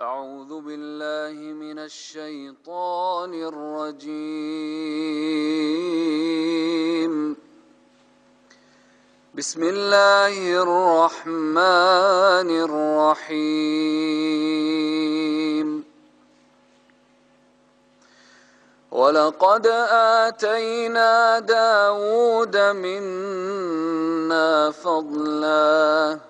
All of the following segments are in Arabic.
أعوذ بالله من الشيطان الرجيم. بسم الله الرحمن الرحيم. ولقد آتينا داود منا فضلاً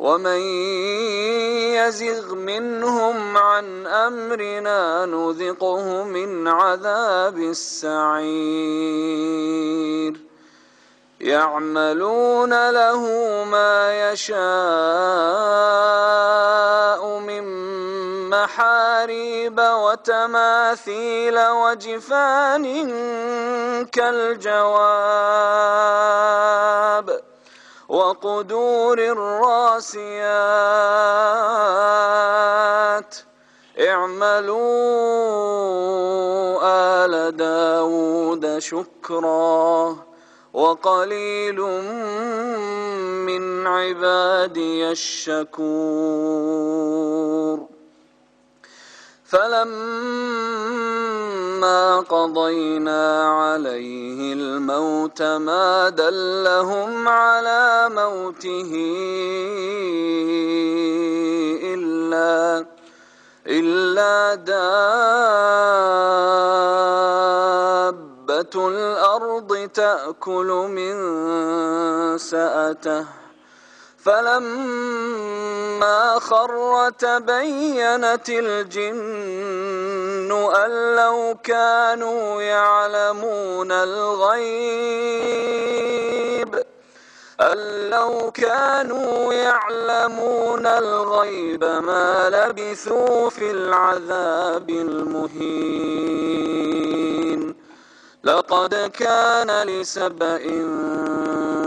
ومن يزغ منهم عن أمرنا نذقه من عذاب السعير يعملون له ما يشاء من محاريب وتماثيل وجفان كالجواب وقدور الراسيات. اعملوا آل داود شكرا وقليل من عبادي الشكور. فلما قضينا عليه الموت ما دلهم على موته إلا إلا دابة الأرض تأكل من سأته. فلما خر تبينت الجن أن لو كانوا يعلمون الغيب أن لو كانوا يعلمون الغيب ما لبثوا في العذاب المهين. لقد كان لسبأ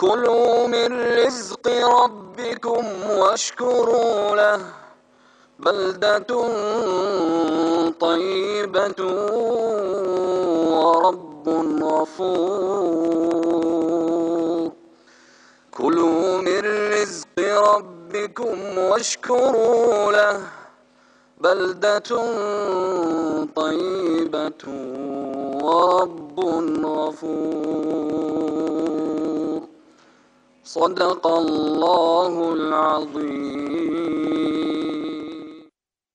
كلوا من رزق ربكم واشكروا له. بلدة طيبة ورب غفور. كلوا من رزق ربكم واشكروا له. بلدة طيبة ورب غفور. صدق الله العظيم.